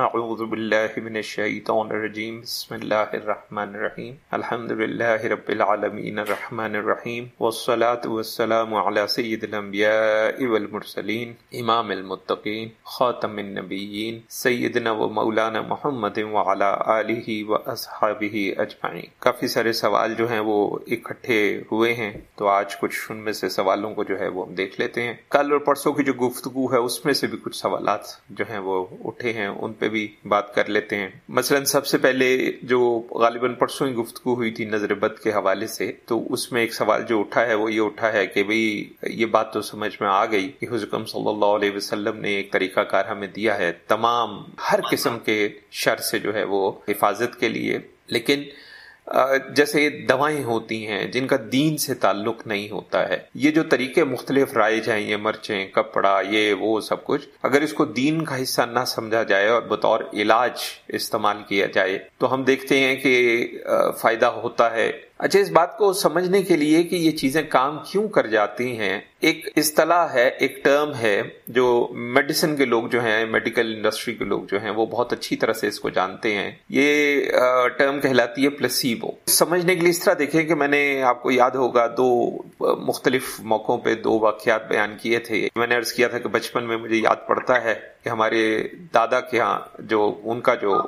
اعوذ باللہ من الشیطان الرجیم بسم اللہ الرحمن الرحیم الحمد للہ رب العالمین الرحمن الرحیم والصلاة والسلام على سید الانبیاء والمرسلین امام المتقین خاتم النبیین سیدنا و مولانا محمد وعلى آلہ و اصحابہ اجمعین کافی سارے سوال جو ہیں وہ اکٹھے ہوئے ہیں. تو آج کچھ ان میں سے سوالوں کو جو ہے وہ ہم دیکھ لیتے ہیں. کل اور پرسوں کی جو گفتگو ہے اس میں سے بھی کچھ سوالات جو ہیں وہ اٹھے ہیں. ان پہ بھی بات کر لیتے ہیں۔ مثلا سب سے پہلے جو غالباً پرسوں گفتگو ہوئی تھی نظر بد کے حوالے سے، تو اس میں ایک سوال جو اٹھا ہے وہ یہ اٹھا ہے کہ بھئی یہ بات تو سمجھ میں آ گئی کہ حضرت صلی اللہ علیہ وسلم نے ایک طریقہ کار ہمیں دیا ہے تمام ہر قسم کے شر سے جو ہے وہ حفاظت کے لیے۔ لیکن جیسے دوائیں ہوتی ہیں، جن کا دین سے تعلق نہیں ہوتا ہے۔ یہ جو طریقے مختلف رائج ہیں یہ مرچیں، کپڑا، یہ، وہ، سب کچھ، اگر اس کو دین کا حصہ نہ سمجھا جائے اور بطور علاج استعمال کیا جائے، تو ہم دیکھتے ہیں کہ فائدہ ہوتا ہے۔ اچھا اس بات کو سمجھنے کے لیے کہ یہ چیزیں کام کیوں کر جاتی ہیں؟ ایک اصطلاح ہے، ایک ٹرم ہے جو میڈیسن کے لوگ جو ہیں میڈیکل انڈسٹری کے لوگ جو ہیں، وہ بہت اچھی طرح سے اس کو جانتے ہیں۔ یہ ٹرم کہلاتی ہے پلسیبو سمجھنے کے لیے اس طرح دیکھیں کہ میں نے آپ کو یاد ہوگا دو مختلف موقعوں پہ دو واقعات بیان کیے تھے۔ میں نے عرض کیا تھا کہ بچپن میں مجھے یاد پڑتا ہے کہ ہمارے دادا کے ہاں جو ان کا جو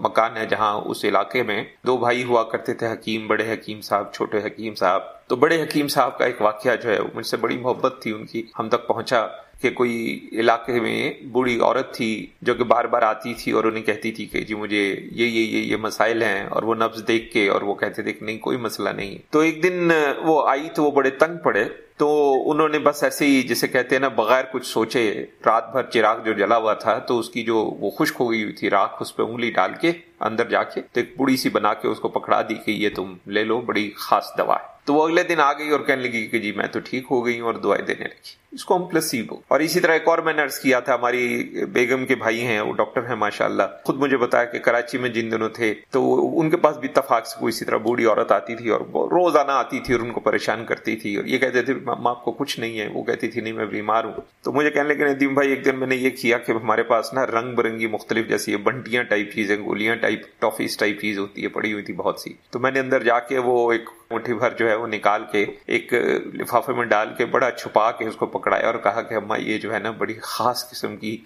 مکان ہے جہاں اس علاقے میں دو بھائی ہوا کرتے تھے، حکیم بڑے حکیم صاحب، چھوٹے حکیم صاحب۔ تو بڑے حکیم صاحب کا ایک واقعہ جو ہے مجھ سے بڑی محبت تھی، ان کی ہم تک پہنچا۔ کہ کوئی علاقے میں بوڑھی عورت تھی جو کہ بار بار آتی تھی اور انہیں کہتی تھی کہ جی مجھے یہ یہ یہ یہ مسائل ہیں اور وہ نبز دیکھ کے اور وہ کہتے تھے کہ نہیں، کوئی مسئلہ نہیں۔ تو ایک دن وہ آئی تو وہ بڑے تنگ پڑے۔ تو انہوں نے بس ایسے ہی جسے کہتے ہیں نا، بغیر کچھ سوچے رات بھر چراغ جو جلا ہوا تھا تو اس کی جو وہ خشک ہو گئی ہوئی تھی راکھ، اس پہ انگلی ڈال کے اندر جا کے تو ایک بڑی سی بنا کے اس کو پکڑا دی کہ یہ تم لے لو، بڑی خاص دوا ہے۔ تو وہ اگلے دن آ گئی اور کہنے لگی کہ جی میں تو ٹھیک ہو گئی ہوں اور دعائیں دینے لگی۔ اس کو ہم پلسیبو اور اسی طرح ایک اور میں نے عرض کیا تھا، ہماری بیگم کے بھائی ہیں، وہ ڈاکٹر ہیں ماشاء اللہ خود مجھے بتایا کہ کراچی میں جن دنوں تھے، تو ان کے پاس بھی اتفاق سے کوئی اسی طرح بوڑھی عورت آتی تھی اور روزانہ آتی تھی اور ان کو پریشان کرتی تھی۔ اور یہ کہتے تھے آپ کو کچھ نہیں ہے۔ وہ کہتی تھی، نہیں، میں بیمار ہوں۔ تو مجھے کہنے لگے ندیم بھائی، ایک دن میں نے یہ کیا کہ ہمارے پاس نا رنگ برنگی مختلف جیسی بنٹیاں ٹائپ چیزیں، گولیاں ٹائپ ٹافیز ٹائپ چیز ہوتی ہے، پڑی ہوئی تھی بہت سی۔ تو میں نے اندر جا کے وہ ایک مٹھی بھر جو ہے ہے، وہ نکال کے ایک لفافے میں ڈال کے بڑا چھپا کے اس کو پکڑایا اور کہا کہ اما، یہ جو ہے نا بڑی خاص قسم کی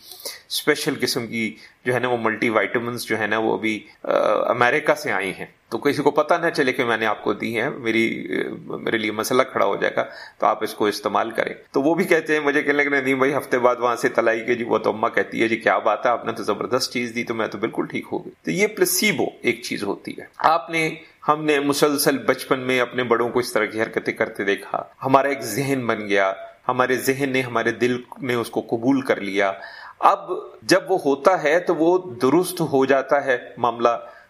اسپیشل قسم کی جو ہے نا وہ ملٹی وائٹمنس جو ہے نا وہ ابھی امریکہ سے آئی ہیں۔ تو کسی کو پتہ نہ چلے کہ میں نے آپ کو دی ہیں، میری میرے لیے مسئلہ کھڑا ہو جائے گا، تو آپ اس کو استعمال کریں۔ تو وہ بھی کہتے ہیں، مجھے کہنے لگے، نہیں بھائی، ہفتے بعد وہاں سے تلائی کہ جی وہ تو اما کہتی ہے جی کیا بات ہے، آپ نے تو زبردست چیز دی تو میں تو بالکل ٹھیک ہو گئی۔ تو یہ پلسیبو ایک چیز ہوتی ہے۔ آپ نے ہم نے مسلسل بچپن میں اپنے بڑوں کو اس طرح کی حرکتیں کرتے دیکھا۔ ہمارا ایک ذہن بن گیا۔ ہمارے ذہن نے ہمارے دل نے اس کو قبول کر لیا۔ اب جب وہ ہوتا ہے تو وہ درست ہو جاتا ہے۔ معاملہ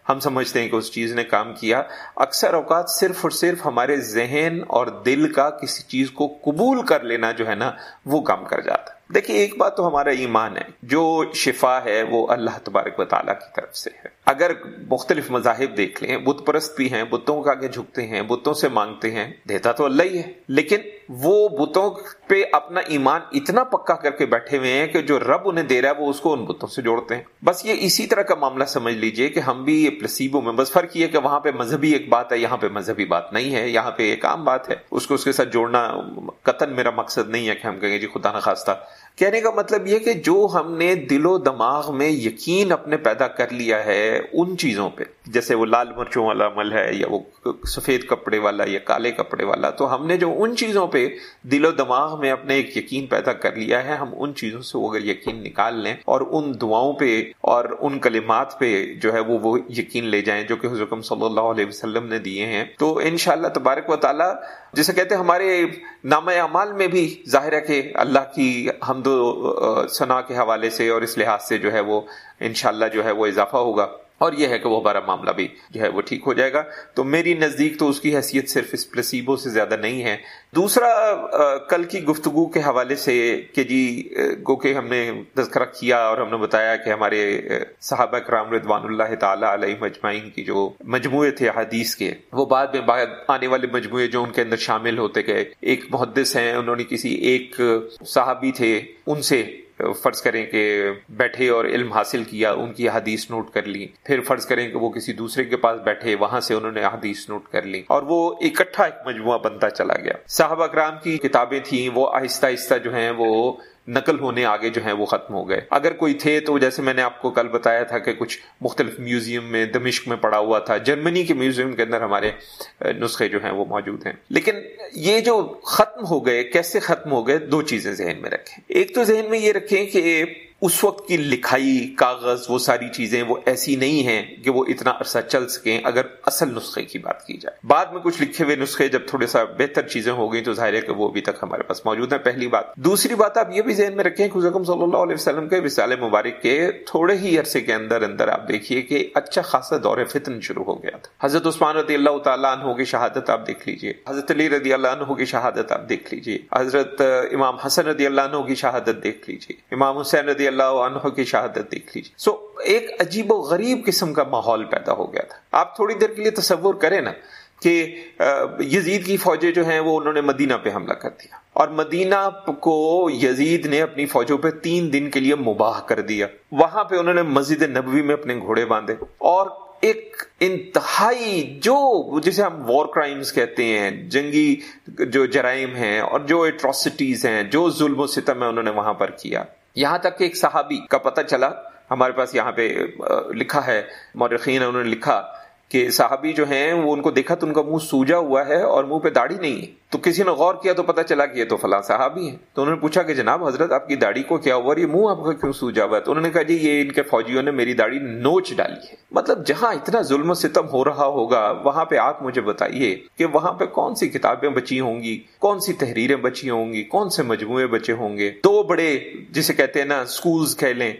ہم سمجھتے ہیں کہ اس چیز نے کام کیا۔ اکثر اوقات صرف اور صرف ہمارے ذہن اور دل کا کسی چیز کو قبول کر لینا جو ہے نا، وہ کام کر جاتا ہے۔ دیکھیے ایک بات تو ہمارا ایمان ہے، جو شفا ہے وہ اللہ تبارک و تعالیٰ کی طرف سے ہے۔ اگر مختلف مذاہب دیکھ لیں، بت پرست بھی ہیں، بتوں کا آگے جھکتے ہیں، بتوں سے مانگتے ہیں، دیتا تو اللہ ہی ہے، لیکن وہ بتوں پہ اپنا ایمان اتنا پکا کر کے بیٹھے ہوئے ہیں کہ جو رب انہیں دے رہا ہے وہ اس کو ان بتوں سے جوڑتے ہیں۔ بس یہ اسی طرح کا معاملہ سمجھ لیجیے کہ ہم بھی یہ پلسیبو میں بس فرق یہ کہ وہاں پہ مذہبی ایک بات ہے، یہاں پہ مذہبی بات نہیں ہے۔ یہاں پہ ایک عام بات ہے۔ اس کو اس کے ساتھ جوڑنا قطن میرا مقصد نہیں ہے کہ ہم کہیں جی خدا نخواستہ۔ کہنے کا مطلب یہ کہ جو ہم نے دل و دماغ میں یقین اپنے پیدا کر لیا ہے ان چیزوں پہ جیسے وہ لال مرچوں والا عمل ہے یا وہ سفید کپڑے والا یا کالے کپڑے والا، تو ہم نے جو ان چیزوں پہ دل و دماغ میں اپنے ایک یقین پیدا کر لیا ہے، ہم ان چیزوں سے وہ اگر یقین نکال لیں اور ان دعاؤں پہ اور ان کلمات پہ جو ہے وہ وہ یقین لے جائیں جو کہ حضرت صلی اللہ علیہ وسلم نے دیے ہیں۔ تو انشاءاللہ تبارک و تعالی جیسے کہتے ہیں ہمارے نام اعمال میں بھی ظاہر ہے کہ اللہ کی حمد و ثنا کے حوالے سے اور اس لحاظ سے جو ہے وہ انشاءاللہ جو ہے وہ اضافہ ہوگا۔ اور یہ ہے کہ وہ ہمارا معاملہ بھی جو ہے وہ ٹھیک ہو جائے گا۔ تو میری نزدیک تو اس کی حیثیت صرف اس پلسیبو سے زیادہ نہیں ہے۔ دوسرا کل کی گفتگو کے حوالے سے کہ جی گو کہ ہم نے تذکرہ کیا اور ہم نے بتایا کہ ہمارے صحابہ کرام رضوان اللہ تعالی علیہ مجمعین کی جو مجموعے تھے حدیث کے، وہ بعد میں بعد آنے والے مجموعے جو ان کے اندر شامل ہوتے گئے، ایک محدث ہیں، انہوں نے کسی ایک صحابی تھے، ان سے فرض کریں کہ بیٹھے اور علم حاصل کیا، ان کی حدیث نوٹ کر لی پھر فرض کریں کہ وہ کسی دوسرے کے پاس بیٹھے، وہاں سے انہوں نے حدیث نوٹ کر لی اور وہ اکٹھا ایک مجموعہ بنتا چلا گیا۔ صاحب اکرام کی کتابیں تھیں، وہ آہستہ آہستہ جو ہیں وہ نقل ہونے آگے جو ہیں وہ ختم ہو گئے۔ اگر کوئی تھے تو جیسے میں نے آپ کو کل بتایا تھا کہ کچھ مختلف میوزیم میں دمشق میں پڑا ہوا تھا، جرمنی کے میوزیم کے اندر ہمارے نسخے جو ہیں وہ موجود ہیں۔ لیکن یہ جو ختم ہو گئے، کیسے ختم ہو گئے؟ دو چیزیں ذہن میں رکھیں۔ ایک تو ذہن میں یہ رکھیں کہ اس وقت کی لکھائی، کاغذ، وہ ساری چیزیں وہ ایسی نہیں ہیں کہ وہ اتنا عرصہ چل سکیں اگر اصل نسخے کی بات کی جائے۔ بعد میں کچھ لکھے ہوئے نسخے جب تھوڑے سا بہتر چیزیں ہو گئی تو ظاہر ہے کہ وہ ابھی تک ہمارے پاس موجود ہیں۔ پہلی بات۔ دوسری بات آپ یہ بھی ذہن میں رکھیں کہ صلی اللہ علیہ وسلم کے وسال مبارک کے تھوڑے ہی عرصے کے اندر اندر آپ دیکھیے کہ اچھا خاصا دور فتن شروع ہو گیا تھا۔ حضرت عثمان رضی اللہ تعالیٰ عنہ کی شہادت آپ دیکھ لیجیے حضرت علی رضی اللہ عنہ کی شہادت آپ دیکھ لیجیے حضرت امام حسن رضی اللہ عنہ کی شہادت دیکھ لیجیے امام حسین رضی اللہ عنہ کی شہادت دیکھ لیجیے سو ایک عجیب و غریب قسم کا ماحول پیدا ہو گیا تھا۔ آپ تھوڑی دیر کے لیے تصور کریں نا کہ یزید کی فوجیں جو ہیں وہ انہوں نے مدینہ پہ حملہ کر دیا۔ اور مدینہ کو یزید نے اپنی فوجوں پہ تین دن کے لیے مباح کر دیا۔ وہاں پہ انہوں نے مسجد نبوی میں اپنے گھوڑے باندھے۔ اور ایک انتہائی جو جسے ہم وار کرائمز کہتے ہیں، جنگی جو جرائم ہیں اور جو اٹراسٹیز ہیں، جو ظلم و ستم ہے انہوں نے وہاں پر کیا۔ یہاں تک کہ ایک صحابی کا پتہ چلا، ہمارے پاس یہاں پہ لکھا ہے، مورخین انہوں نے لکھا کہ صحابی جو ہیں وہ ان کو دیکھا تو ان کا منہ سوجا ہوا ہے اور منہ پہ داڑھی نہیں ہے۔ تو کسی نے غور کیا تو پتا چلا کہ یہ تو فلاں صحابی ہیں۔ تو انہوں نے پوچھا کہ جناب حضرت آپ کی داڑھی کو کیا ہوا اور یہ منہ آپ کا کیوں سوجا ہوا ہے؟ تو انہوں نے کہا جی یہ ان کے فوجیوں نے میری داڑھی نوچ ڈالی ہے۔ مطلب جہاں اتنا ظلم و ستم ہو رہا ہوگا، وہاں پہ آپ مجھے بتائیے کہ وہاں پہ کون سی کتابیں بچی ہوں گی؟ کون سی تحریریں بچی ہوں گی؟ کون سے مجموعے بچے ہوں گے؟ دو بڑے جسے کہتے ہیں نا سکولز کہہ لیں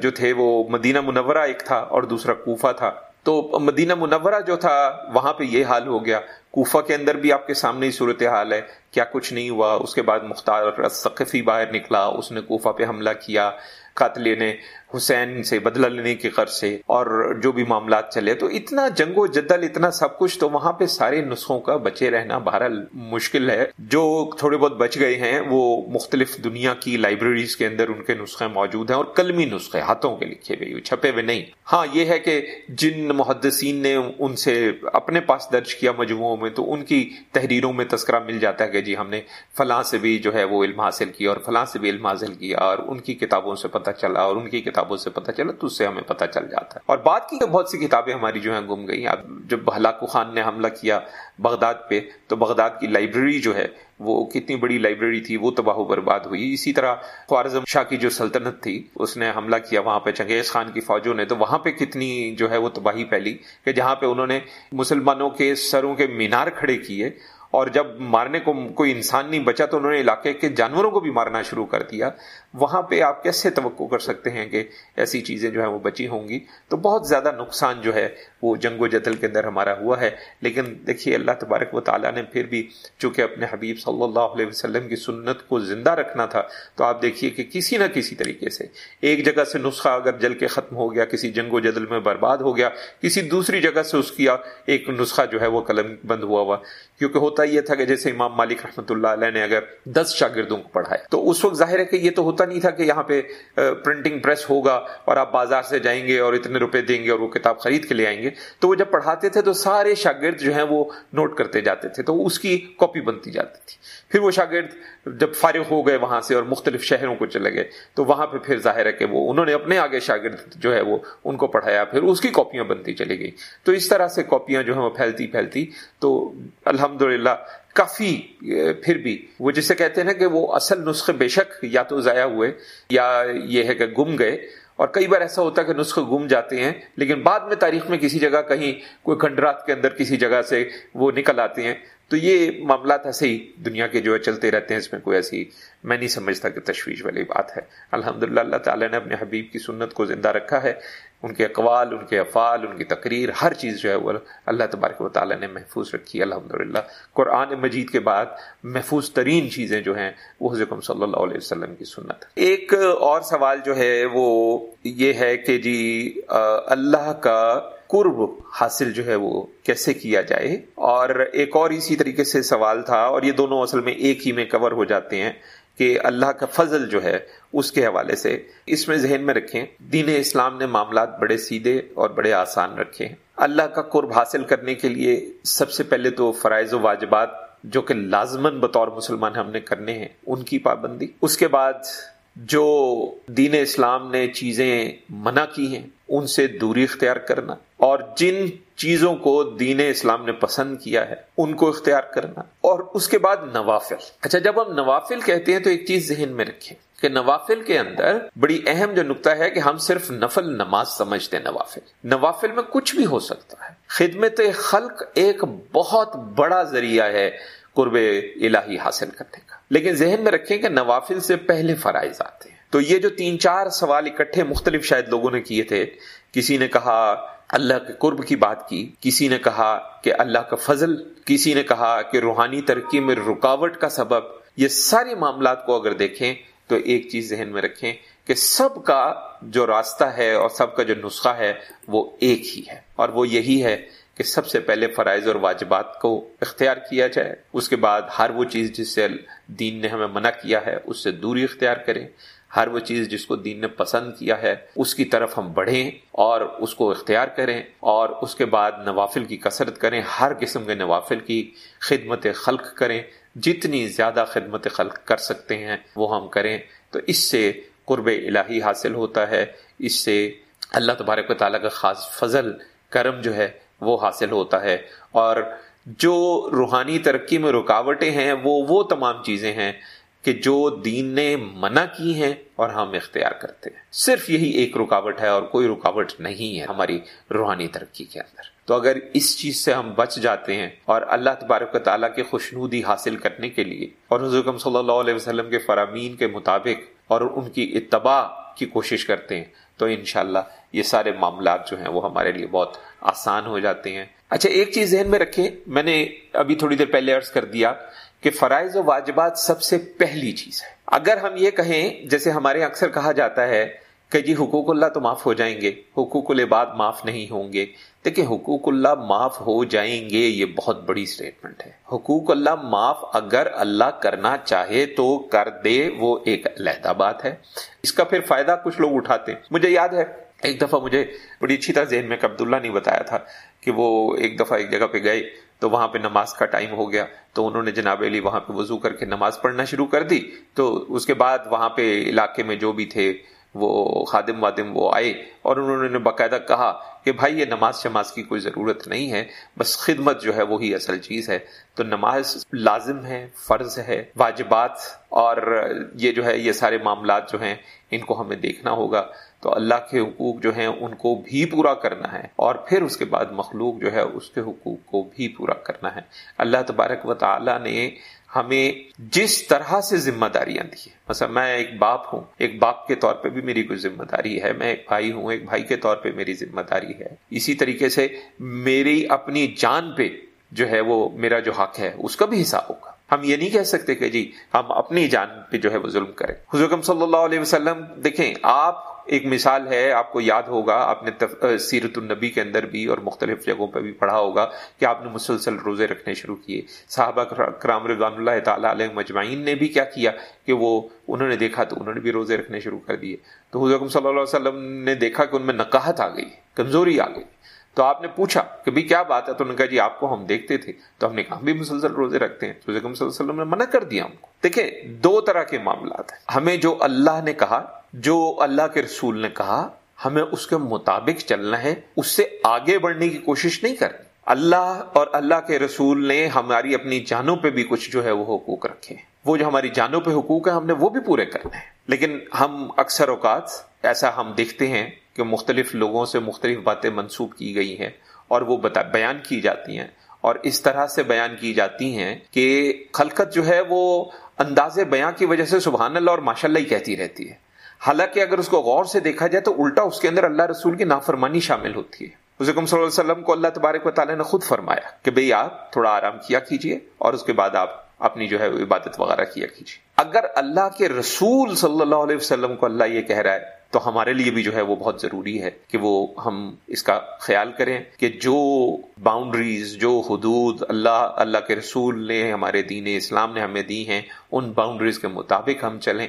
جو تھے وہ مدینہ منورہ ایک تھا اور دوسرا کوفہ تھا۔ تو مدینہ منورہ جو تھا، وہاں پہ یہ حال ہو گیا۔ کوفہ کے اندر بھی آپ کے سامنے ہی صورت حال ہے۔ کیا کچھ نہیں ہوا۔ اس کے بعد مختار ثقفی باہر نکلا۔ اس نے کوفہ پہ حملہ کیا قاتل نے۔ حسین سے بدلہ لینے کے قرض سے اور جو بھی معاملات چلے، تو اتنا جنگ و جدل، اتنا سب کچھ، تو وہاں پہ سارے نسخوں کا بچے رہنا بہرحال مشکل ہے۔ جو تھوڑے بہت بچ گئے ہیں، وہ مختلف دنیا کی لائبریریز کے اندر ان کے نسخے موجود ہیں اور کلمی نسخے ہاتھوں کے لکھے ہوئے چھپے ہوئے نہیں۔ ہاں یہ ہے کہ جن محدثین نے ان سے اپنے پاس درج کیا مجموعوں میں، تو ان کی تحریروں میں تذکرہ مل جاتا ہے کہ جی ہم نے فلاں سے بھی جو ہے وہ علم حاصل کیا اور فلاں سے بھی علم حاصل کیا اور ان کی کتابوں سے پتہ چلا اور ان کی کتاب کتابوں سے پتہ چلا، تو اس سے ہمیں پتہ چل جاتا ہے۔ اور بات کی بہت سی کتابیں ہماری جو ہیں گم گئی۔ اب جب ہلاکو خان نے حملہ کیا بغداد پہ، تو بغداد کی لائبریری جو ہے، وہ کتنی بڑی لائبریری تھی، وہ تباہ و برباد ہوئی۔ اسی طرح خوارزم شاہ کی جو سلطنت تھی، اس نے حملہ کیا وہاں پہ چنگیز خان کی فوجوں نے۔ تو وہاں پہ کتنی جو ہے وہ تباہی پھیلی کہ جہاں پہ انہوں نے مسلمانوں کے سروں کے مینار کھڑے کیے اور جب مارنے کو کوئی انسان نہیں بچا تو انہوں نے علاقے کے جانوروں کو بھی مارنا شروع کر دیا۔ وہاں پہ آپ کیسے توقع کر سکتے ہیں کہ ایسی چیزیں جو ہیں وہ بچی ہوں گی؟ تو بہت زیادہ نقصان جو ہے وہ جنگ و جدل کے اندر ہمارا ہوا ہے۔ لیکن دیکھیے، اللہ تبارک و تعالیٰ نے پھر بھی چونکہ اپنے حبیب صلی اللہ علیہ وسلم کی سنت کو زندہ رکھنا تھا، تو آپ دیکھیے کہ کسی نہ کسی طریقے سے ایک جگہ سے نسخہ اگر جل کے ختم ہو گیا، کسی جنگ و جدل میں برباد ہو گیا، کسی دوسری جگہ سے اس کی ایک نسخہ جو ہے وہ قلم بند ہوا ہوا۔ کیونکہ ہوتا یہ تھا کہ جیسے امام مالک رحمۃ اللہ علیہ نے اگر دس شاگردوں کو پڑھائے تو اس وقت ظاہر ہے کہ یہ تو ہوتا نہیں تھا کہ یہاں پہ پرنٹنگ پریس ہوگا اور آپ بازار سے جائیں گے اور اتنے روپے دیں گے اور وہ کتاب خرید کے لے آئیں گے۔ تو وہ جب پڑھاتے تھے تو سارے شاگرد جو ہیں وہ نوٹ کرتے جاتے تھے، تو اس کی کاپی بنتی جاتی تھی۔ پھر وہ شاگرد جب فارغ ہو گئے وہاں سے اور مختلف شہروں کو چلے گئے، تو وہاں پہ پھر ظاہر ہے کہ وہ، انہوں نے اپنے آگے شاگرد جو ہے وہ، ان کو پڑھایا۔ پھر اس کی کاپیاں بنتی چلی گئی۔ تو اس طرح سے کاپیاں جو ہیں وہ پھیلتی پھیلتی، تو الحمدللہ کافی پھر بھی۔ وہ جسے کہتے ہیں نا کہ وہ اصل نسخے بے شک یا تو ضائع ہوئے یا یہ ہے کہ گم گئے۔ اور کئی بار ایسا ہوتا ہے کہ نسخے گم جاتے ہیں، لیکن بعد میں تاریخ میں کسی جگہ کہیں کوئی کھنڈرات کے اندر کسی جگہ سے وہ نکل آتے ہیں۔ تو یہ معاملات ایسے ہی دنیا کے جو ہے چلتے رہتے ہیں، اس میں کوئی ایسی میں نہیں سمجھتا کہ تشویش والی بات ہے۔ الحمد اللہ تعالیٰ نے اپنے حبیب کی سنت کو زندہ رکھا ہے۔ ان کے اقوال، ان کے افعال، ان کی تقریر، ہر چیز جو ہے وہ اللہ تبارک و تعالیٰ نے محفوظ رکھی الحمد للہ قرآن مجید کے بعد محفوظ ترین چیزیں جو ہیں وہ حضرت صلی اللہ علیہ وسلم کی سنت۔ ایک اور سوال جو ہے وہ یہ ہے کہ جی اللہ کا قرب حاصل جو ہے وہ کیسے کیا جائے؟ اور ایک اور اسی طریقے سے سوال تھا اور یہ دونوں اصل میں ایک ہی میں کور ہو جاتے ہیں کہ اللہ کا فضل جو ہے اس کے حوالے سے اس میں ذہن میں رکھیں، دین اسلام نے معاملات بڑے سیدھے اور بڑے آسان رکھے ہیں۔ اللہ کا قرب حاصل کرنے کے لیے سب سے پہلے تو فرائض و واجبات جو کہ لازمن بطور مسلمان ہم نے کرنے ہیں، ان کی پابندی۔ اس کے بعد جو دین اسلام نے چیزیں منع کی ہیں، ان سے دوری اختیار کرنا۔ اور جن چیزوں کو دین اسلام نے پسند کیا ہے، ان کو اختیار کرنا۔ اور اس کے بعد نوافل۔ اچھا جب ہم نوافل کہتے ہیں تو ایک چیز ذہن میں رکھیں۔ کہ نوافل کے اندر بڑی اہم جو نقطہ ہے کہ ہم صرف نفل نماز سمجھتے ہیں نوافل۔ نوافل میں کچھ بھی ہو سکتا ہے۔ خدمت خلق ایک بہت بڑا ذریعہ ہے قرب الہی حاصل کرنے کا۔ لیکن ذہن میں رکھیں کہ نوافل سے پہلے فرائض آتے ہیں۔ تو یہ جو تین چار سوال اکٹھے مختلف شاید لوگوں نے کیے تھے۔ کسی نے کہا اللہ کے قرب کی بات کی، کسی نے کہا کہ اللہ کا فضل، کسی نے کہا کہ روحانی ترقی میں رکاوٹ کا سبب۔ یہ سارے معاملات کو اگر دیکھیں تو ایک چیز ذہن میں رکھیں کہ سب کا جو راستہ ہے اور سب کا جو نسخہ ہے وہ ایک ہی ہے اور وہ یہی ہے کہ سب سے پہلے فرائض اور واجبات کو اختیار کیا جائے، اس کے بعد ہر وہ چیز جس سے دین نے ہمیں منع کیا ہے، اس سے دوری اختیار کریں۔ ہر وہ چیز جس کو دین نے پسند کیا ہے، اس کی طرف ہم بڑھیں اور اس کو اختیار کریں اور اس کے بعد نوافل کی کثرت کریں، ہر قسم کے نوافل کی خدمت خلق کریں۔ جتنی زیادہ خدمت خلق کر سکتے ہیں، وہ ہم کریں۔ تو اس سے قرب الہی حاصل ہوتا ہے۔ اس سے اللہ تبارک و تعالیٰ کا خاص فضل، کرم جو ہے، وہ حاصل ہوتا ہے۔ اور جو روحانی ترقی میں رکاوٹیں ہیں، وہ وہ تمام چیزیں ہیں کہ جو دین نے منع کی ہیں اور ہم اختیار کرتے ہیں۔ صرف یہی ایک رکاوٹ ہے اور کوئی رکاوٹ نہیں ہے ہماری روحانی ترقی کے اندر۔ تو اگر اس چیز سے ہم بچ جاتے ہیں اور اللہ تبارک و تعالیٰ کے خوشنودی حاصل کرنے کے لیے اور حضرت صلی اللہ علیہ وسلم کے فرامین کے مطابق اور ان کی اتباع کی کوشش کرتے ہیں، تو انشاءاللہ یہ سارے معاملات جو ہیں وہ ہمارے لیے بہت آسان ہو جاتے ہیں۔ اچھا ایک چیز ذہن میں رکھیں، میں نے ابھی تھوڑی دیر پہلے عرض کر دیا کہ فرائض و واجبات سب سے پہلی چیز ہے۔ اگر ہم یہ کہیں، جیسے ہمارے اکثر کہا جاتا ہے کہ جی حقوق اللہ تو معاف ہو جائیں گے، حقوق العباد معاف نہیں ہوں گے۔ دیکھیں، حقوق اللہ معاف ہو جائیں گے، یہ بہت بڑی سٹیٹمنٹ ہے۔ حقوق اللہ معاف اگر اللہ کرنا چاہے تو کر دے، وہ ایک علیحدہ بات ہے۔ اس کا پھر فائدہ کچھ لوگ اٹھاتے ہیں۔ مجھے یاد ہے، ایک دفعہ مجھے بڑی اچھی طرح ذہن میں عبداللہ نے بتایا تھا کہ وہ ایک دفعہ ایک جگہ پہ گئے تو وہاں پہ نماز کا ٹائم ہو گیا۔ تو انہوں نے جناب علی وہاں پہ وضو کر کے نماز پڑھنا شروع کر دی۔ تو اس کے بعد وہاں پہ علاقے میں جو بھی تھے وہ خادم وادم وہ آئے اور انہوں نے باقاعدہ کہا کہ بھائی یہ نماز شماز کی کوئی ضرورت نہیں ہے، بس خدمت جو ہے وہی اصل چیز ہے۔ تو نماز لازم ہے، فرض ہے، واجبات اور یہ جو ہے، یہ سارے معاملات جو ہیں، ان کو ہمیں دیکھنا ہوگا۔ تو اللہ کے حقوق جو ہیں ان کو بھی پورا کرنا ہے اور پھر اس کے بعد مخلوق جو ہے اس کے حقوق کو بھی پورا کرنا ہے۔ اللہ تبارک و تعالی نے ہمیں جس طرح سے ذمہ داریاں دی ہیں، مثلا میں ایک باپ ہوں، ایک باپ کے طور پہ بھی میری کوئی ذمہ داری ہے، میں ایک بھائی ہوں، ایک بھائی کے طور پہ میری ذمہ داری ہے۔ اسی طریقے سے میری اپنی جان پہ جو ہے وہ میرا جو حق ہے، اس کا بھی حساب ہوگا۔ ہم یہ نہیں کہہ سکتے کہ جی ہم اپنی جان پہ جو ہے وہ ظلم کریں۔ حضرت صلی اللہ علیہ وسلم، دیکھیں آپ ایک مثال ہے، آپ کو یاد ہوگا، آپ نے سیرت النبی کے اندر بھی اور مختلف جگہوں پہ بھی پڑھا ہوگا کہ آپ نے مسلسل روزے رکھنے شروع کیے۔ صحابہ کرام رضوان اللہ تعالیٰ علیہ مجمعین نے بھی کیا کیا کہ وہ، انہوں نے دیکھا تو انہوں نے بھی روزے رکھنے شروع کر دیے۔ تو حضرت صلی اللہ علیہ وسلم نے دیکھا کہ ان میں نکاہت آ گئی، کمزوری آ گئی۔ تو آپ نے پوچھا کہ بھی کیا بات ہے؟ تو انہوں نے کہا جی آپ کو ہم دیکھتے تھے۔ تو ہم نے کہا بھی مسلسل روزے رکھتے ہیں۔ تو صلی اللہ علیہ وسلم نے منع کر دیا ہم کو۔ دیکھیں، دو طرح کے معاملات ہیں۔ ہمیں جو اللہ نے کہا جو اللہ کے رسول نے کہا، ہمیں اس کے مطابق چلنا ہے، اس سے آگے بڑھنے کی کوشش نہیں کرنی۔ اللہ اور اللہ کے رسول نے ہماری اپنی جانوں پہ بھی کچھ جو ہے وہ حقوق رکھے وہ جو ہماری جانوں پہ حقوق ہیں، ہم نے وہ بھی پورے کرنے ہیں۔ لیکن ہم اکثر اوقات ایسا ہم دیکھتے ہیں کہ مختلف لوگوں سے مختلف باتیں منسوب کی گئی ہیں اور وہ بیان کی جاتی ہیں۔ اور اس طرح سے بیان کی جاتی ہیں کہ خلقت جو ہے وہ انداز بیان کی وجہ سے سبحان اللہ اور ماشاء اللہ ہی کہتی رہتی ہے۔ حالانکہ اگر اس کو غور سے دیکھا جائے تو الٹا اس کے اندر اللہ رسول کی نافرمانی شامل ہوتی ہے۔ حضرت صلی اللہ علیہ وسلم کو اللہ تبارک و تعالیٰ نے خود فرمایا کہ بھئی آپ تھوڑا آرام کیا کیجیے اور اس کے بعد آپ اپنی جو ہے عبادت وغیرہ کیا کیجیے اگر اللہ کے رسول صلی اللہ علیہ وسلم کو اللہ یہ کہہ رہا ہے تو ہمارے لیے بھی جو ہے وہ بہت ضروری ہے کہ وہ ہم اس کا خیال کریں کہ جو باؤنڈریز جو حدود اللہ اللہ کے رسول نے ہمارے دین اسلام نے ہمیں دی ہیں، ان باؤنڈریز کے مطابق ہم چلیں،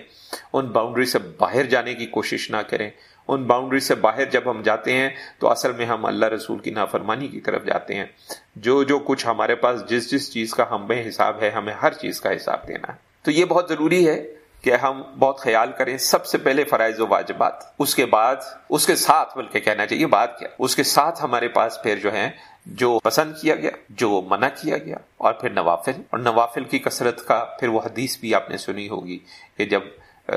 ان باؤنڈری سے باہر جانے کی کوشش نہ کریں۔ ان باؤنڈری سے باہر جب ہم جاتے ہیں تو اصل میں ہم اللہ رسول کی نافرمانی کی طرف جاتے ہیں۔ جو جو کچھ ہمارے پاس جس جس چیز کا ہمیں حساب ہے، ہمیں ہر چیز کا حساب دینا ہے۔ تو یہ بہت ضروری ہے۔ کہ ہم بہت خیال کریں، سب سے پہلے فرائض و واجبات۔ اس کے بعد، اس کے ساتھ بلکہ کہنا چاہیے بات کیا؟ اس کے ساتھ ہمارے پاس پھر جو ہے جو پسند کیا گیا، جو منع کیا گیا، اور پھر نوافل۔ اور نوافل کی کثرت کا پھر وہ حدیث بھی آپ نے سنی ہوگی کہ جب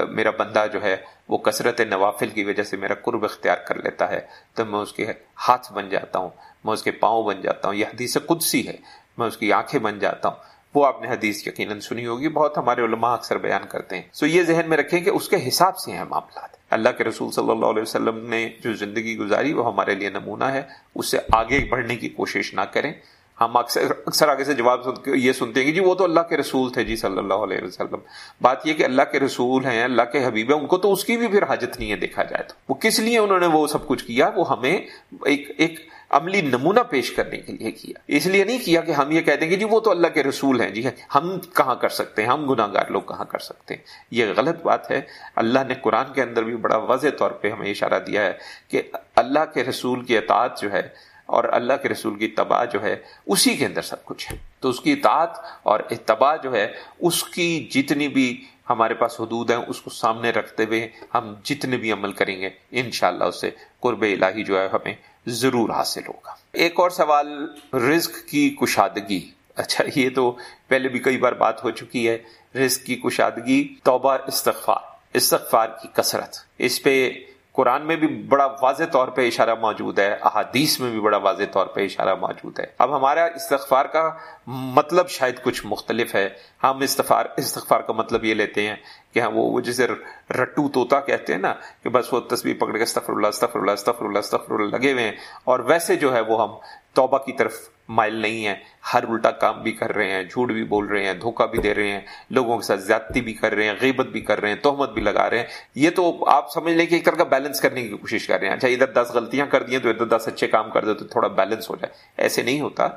میرا بندہ جو ہے، وہ کثرت نوافل کی وجہ سے میرا قرب اختیار کر لیتا ہے، تو میں اس کے ہاتھ بن جاتا ہوں، میں اس کے پاؤں بن جاتا ہوں۔ یہ حدیث قدسی ہے، میں اس کی آنکھیں بن جاتا ہوں۔ وہ آپ نے حدیث یقیناً سنی ہوگی، بہت ہمارے علماء اکثر بیان کرتے ہیں۔ سو یہ ذہن میں رکھیں کہ اس کے حساب سے ہیں معاملات۔ اللہ کے رسول صلی اللہ علیہ وسلم نے جو زندگی گزاری، وہ ہمارے لیے نمونہ ہے۔ اس سے آگے بڑھنے کی کوشش نہ کریں۔ ہم اکثر اکثر آگے سے جواب یہ سنتے ہیں کہ جی وہ تو اللہ کے رسول تھے۔ جی صلی اللہ علیہ وسلم۔ بات یہ کہ اللہ کے رسول ہیں، اللہ کے حبیب ہیں، ان کو تو اس کی بھی پھر حاجت نہیں ہے دیکھا جائے تو۔ وہ کس لیے انہوں نے وہ سب کچھ کیا؟ وہ ہمیں ایک ایک عملی نمونہ پیش کرنے کے لیے کیا۔ اس لیے نہیں کیا کہ ہم یہ کہہ دیں کہ جی وہ تو اللہ کے رسول ہیں جی ہم کہاں کر سکتے ہیں؟ ہم گناہ گار لوگ کہاں کر سکتے ہیں؟ یہ غلط بات ہے۔ اللہ نے قرآن کے اندر بھی بڑا واضح طور پہ ہمیں اشارہ دیا ہے کہ اللہ کے رسول کی اطاعت جو ہے اور اللہ کے رسول کی تباہ جو ہے، اسی کے اندر سب کچھ ہے۔ تو اس کی اطاعت اور اتباع جو ہے، اس کی جتنی بھی ہمارے پاس حدود ہیں، اس کو سامنے رکھتے ہوئے ہم جتنے بھی عمل کریں گے، انشاءاللہ اس سے قرب الہی جو ہے ہمیں ضرور حاصل ہوگا۔ ایک اور سوال، رزق کی کشادگی۔ اچھا یہ تو پہلے بھی کئی بار بات ہو چکی ہے۔ رزق کی کشادگی، توبہ، استغفار۔ استغفار کی کثرت۔ اس پہ قرآن میں بھی بڑا واضح طور پہ اشارہ موجود ہے، احادیث میں بھی بڑا واضح طور پہ اشارہ موجود ہے۔ اب ہمارا استغفار کا مطلب شاید کچھ مختلف ہے۔ ہم استغفار استغفار کا مطلب یہ لیتے ہیں کہ ہاں وہ جسے رٹو توتا کہتے ہیں نا کہ بس وہ تصویر پکڑ کے استغفر اللہ استغفر اللہ استغفر اللہ استغفر اللہ لگے ہوئے ہیں۔ اور ویسے جو ہے، وہ ہم توبہ کی طرف مائل نہیں ہیں، ہر الٹا کام بھی کر رہے ہیں، جھوٹ بھی بول رہے ہیں، دھوکہ بھی دے رہے ہیں، لوگوں کے ساتھ زیادتی بھی کر رہے ہیں، غیبت بھی کر رہے ہیں، تہمت بھی لگا رہے ہیں۔ یہ تو آپ سمجھ لیں کہ ایک طرح کا بیلنس کرنے کی کوشش کر رہے ہیں۔ اچھا ادھر دس غلطیاں کر دی تو ادھر دس اچھے کام کر دے تو تھوڑا بیلنس ہو جائے۔ ایسے نہیں ہوتا۔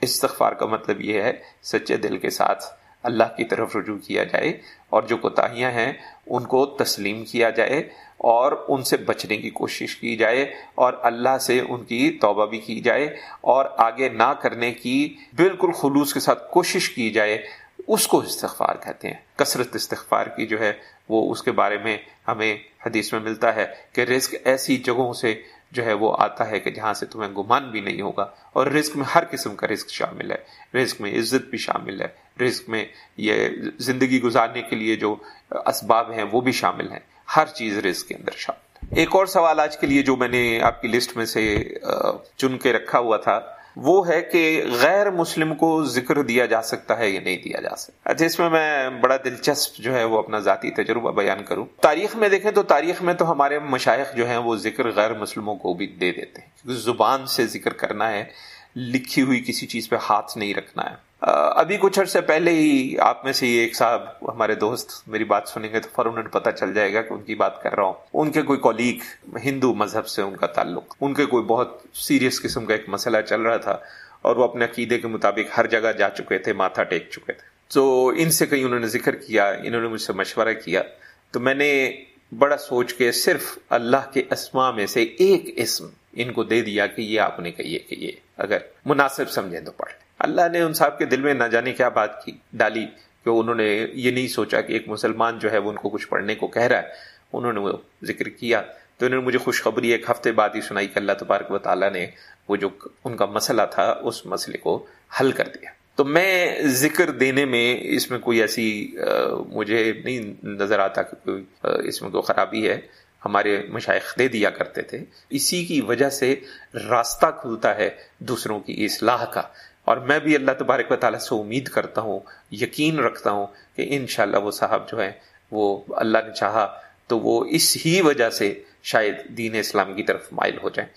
استغفار کا مطلب یہ ہے، سچے دل کے ساتھ اللہ کی طرف رجوع کیا جائے اور جو کوتاہیاں ہیں ان کو تسلیم کیا جائے اور ان سے بچنے کی کوشش کی جائے اور اللہ سے ان کی توبہ بھی کی جائے اور آگے نہ کرنے کی بالکل خلوص کے ساتھ کوشش کی جائے، اس کو استغفار کہتے ہیں۔ کثرت استغفار کی جو ہے وہ اس کے بارے میں ہمیں حدیث میں ملتا ہے کہ رزق ایسی جگہوں سے جو ہے وہ آتا ہے کہ جہاں سے تمہیں گمان بھی نہیں ہوگا اور رزق میں ہر قسم کا رزق شامل ہے۔ رزق میں عزت بھی شامل ہے۔ رزق میں یہ زندگی گزارنے کے لیے جو اسباب ہیں وہ بھی شامل ہیں۔ ہر چیز رزق کے اندر شامل ایک اور سوال آج کے لیے جو میں نے آپ کی لسٹ میں سے چن کے رکھا ہوا تھا، وہ ہے کہ غیر مسلم کو ذکر دیا جا سکتا ہے یا نہیں دیا جا سکتا۔ اچھا اس میں میں بڑا دلچسپ جو ہے وہ اپنا ذاتی تجربہ بیان کروں۔ تاریخ میں دیکھیں تو تاریخ میں تو ہمارے مشائق جو ہیں وہ ذکر غیر مسلموں کو بھی دے دیتے ہیں۔ کیونکہ زبان سے ذکر کرنا ہے، لکھی ہوئی کسی چیز پہ ہاتھ نہیں رکھنا ہے۔ ابھی کچھ عرصے پہلے ہی آپ میں سے ایک صاحب ہمارے دوست میری بات سنیں گے تو فوراً پتہ چل جائے گا کہ ان کی بات کر رہا ہوں۔ ان کے کوئی کولیگ ہندو مذہب سے ان کا تعلق، ان کے کوئی بہت سیریس قسم کا ایک مسئلہ چل رہا تھا اور وہ اپنے عقیدے کے مطابق ہر جگہ جا چکے تھے، ماتھا ٹیک چکے تھے۔ تو ان سے کہیں انہوں نے ذکر کیا، انہوں نے مجھ سے مشورہ کیا، تو میں نے بڑا سوچ کے صرف اللہ کے اسما میں سے ایک اسم ان کو دے دیا کہ یہ آپ نے کہیے کہ یہ اگر مناسب سمجھیں تو پڑھ۔ اللہ نے ان صاحب کے دل میں نہ جانے کیا بات کی ڈالی کہ انہوں نے یہ نہیں سوچا کہ ایک مسلمان جو ہے وہ ان کو کچھ پڑھنے کو کہہ رہا ہے۔ انہوں نے وہ ذکر کیا۔ تو انہوں نے مجھے خوشخبری ایک ہفتے بعد ہی سنائی کہ اللہ تبارک و تعالیٰ نے وہ جو ان کا مسئلہ تھا، اس مسئلے کو حل کر دیا۔ تو میں ذکر دینے میں اس میں کوئی ایسی مجھے نہیں نظر آتا کہ کوئی اس میں کوئی خرابی ہے۔ ہمارے مشائق دے دیا کرتے تھے۔ اسی کی وجہ سے راستہ کھلتا ہے دوسروں کی اصلاح کا۔ اور میں بھی اللہ تبارک و تعالیٰ سے امید کرتا ہوں، یقین رکھتا ہوں کہ انشاءاللہ وہ صاحب جو ہیں، وہ اللہ نے چاہا تو وہ اس ہی وجہ سے شاید دین اسلام کی طرف مائل ہو جائیں۔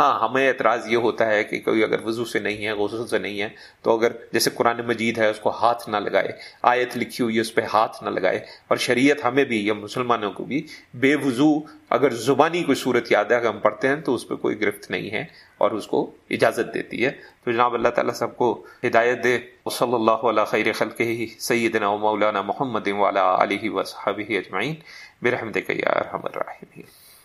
ہاں ہمیں اعتراض یہ ہوتا ہے کہ کوئی اگر وضو سے نہیں ہے، غسل سے نہیں ہے، تو اگر جیسے قرآن مجید ہے، اس کو ہاتھ نہ لگائے، آیت لکھی ہوئی اس پہ ہاتھ نہ لگائے، اور شریعت ہمیں بھی یا مسلمانوں کو بھی بے وضو، اگر زبانی کوئی صورت یاد ہے، اگر ہم پڑھتے ہیں، تو اس پہ کوئی گرفت نہیں ہے اور اس کو اجازت دیتی ہے۔ تو جناب، اللہ تعالیٰ سب کو ہدایت دے۔ صلی اللہ علیہ خیر خلق ہی سیدنا و مولانا محمد والا علیہ وصحبہ اجمعین۔ برحمتک یا ارحم الراحمین۔